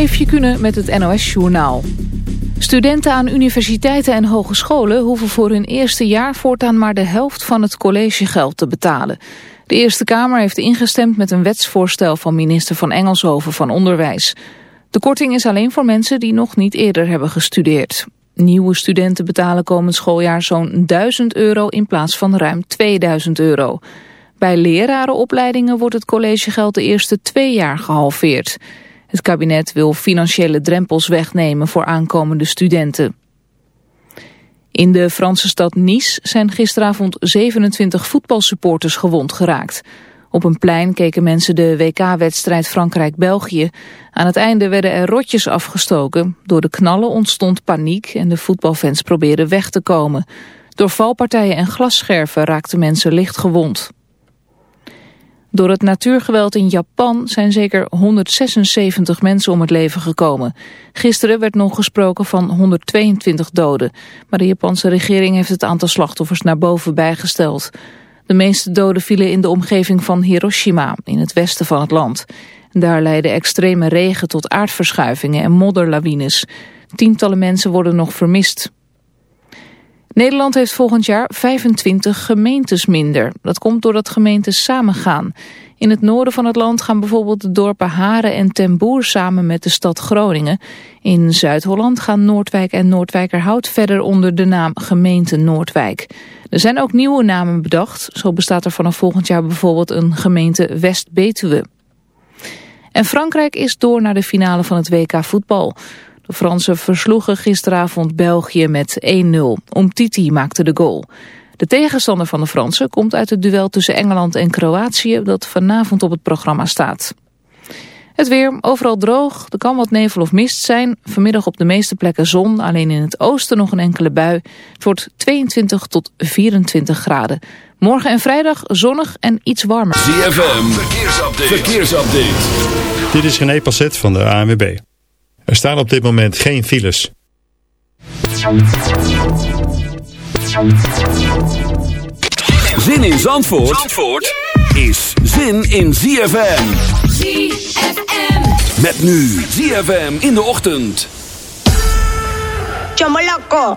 Eefje Kunnen met het NOS-journaal. Studenten aan universiteiten en hogescholen hoeven voor hun eerste jaar voortaan maar de helft van het collegegeld te betalen. De Eerste Kamer heeft ingestemd met een wetsvoorstel van minister van Engelshoven van Onderwijs. De korting is alleen voor mensen die nog niet eerder hebben gestudeerd. Nieuwe studenten betalen komend schooljaar zo'n 1000 euro in plaats van ruim 2000 euro. Bij lerarenopleidingen wordt het collegegeld de eerste twee jaar gehalveerd. Het kabinet wil financiële drempels wegnemen voor aankomende studenten. In de Franse stad Nice zijn gisteravond 27 voetbalsupporters gewond geraakt. Op een plein keken mensen de WK-wedstrijd Frankrijk-België. Aan het einde werden er rotjes afgestoken. Door de knallen ontstond paniek en de voetbalfans probeerden weg te komen. Door valpartijen en glasscherven raakten mensen licht gewond. Door het natuurgeweld in Japan zijn zeker 176 mensen om het leven gekomen. Gisteren werd nog gesproken van 122 doden. Maar de Japanse regering heeft het aantal slachtoffers naar boven bijgesteld. De meeste doden vielen in de omgeving van Hiroshima, in het westen van het land. Daar leidden extreme regen tot aardverschuivingen en modderlawines. Tientallen mensen worden nog vermist. Nederland heeft volgend jaar 25 gemeentes minder. Dat komt doordat gemeentes samengaan. In het noorden van het land gaan bijvoorbeeld de dorpen Haren en Ten Boer samen met de stad Groningen. In Zuid-Holland gaan Noordwijk en Noordwijkerhout verder onder de naam gemeente Noordwijk. Er zijn ook nieuwe namen bedacht. Zo bestaat er vanaf volgend jaar bijvoorbeeld een gemeente West-Betuwe. En Frankrijk is door naar de finale van het WK voetbal. De Fransen versloegen gisteravond België met 1-0. Omtiti maakte de goal. De tegenstander van de Fransen komt uit het duel tussen Engeland en Kroatië... dat vanavond op het programma staat. Het weer, overal droog, er kan wat nevel of mist zijn. Vanmiddag op de meeste plekken zon, alleen in het oosten nog een enkele bui. Het wordt 22 tot 24 graden. Morgen en vrijdag zonnig en iets warmer. ZFM, verkeersupdate. verkeersupdate. Dit is René Passet van de ANWB. Er staan op dit moment geen files. Zin in Zandvoort, Zandvoort is zin in ZFM. ZFM. Met nu ZFM in de ochtend. Chomoloco.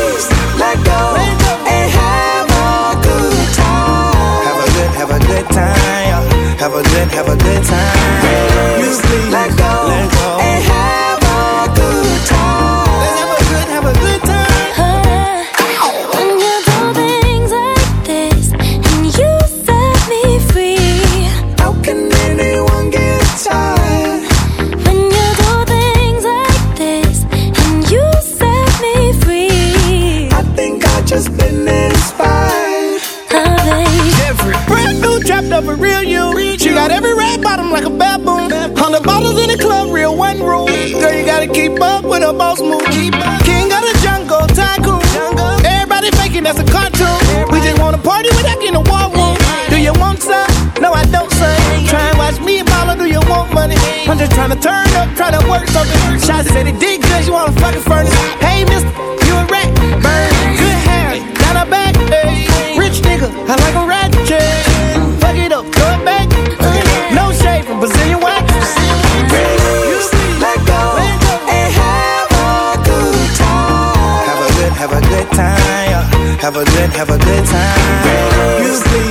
have a good time. Have a good, have a good time. Have with a move. King of the jungle, tycoon. Everybody faking that's a cartoon. We just wanna party without getting a war room. Do you want some? No, I don't, son. Try and watch me and mama, do you want money? I'm just trying to turn up, trying to work something. Shots said it did good, you wanna fucking furnace. Hey, mister, you a rat. Burn, good hair, down her back. Hey, rich nigga, I like a Have a good, have a good time. You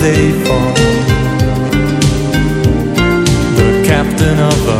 They fall. The captain of the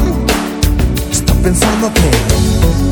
pensándote.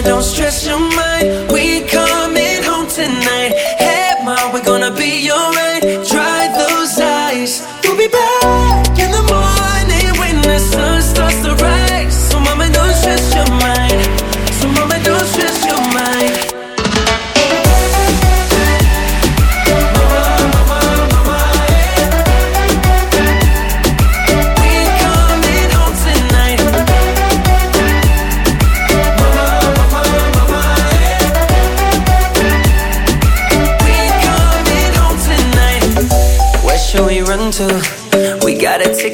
don't stress your mind. We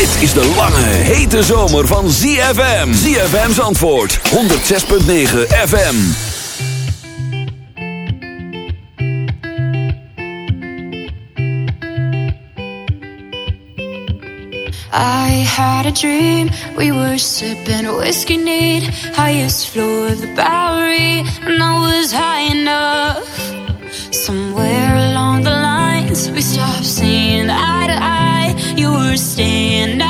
Dit is de lange, hete zomer van ZFM. ZFM's antwoord, 106.9 FM. I had a dream. We were sipping whiskey neat, highest floor of the Bowery, and I was high enough. Somewhere along the lines, we You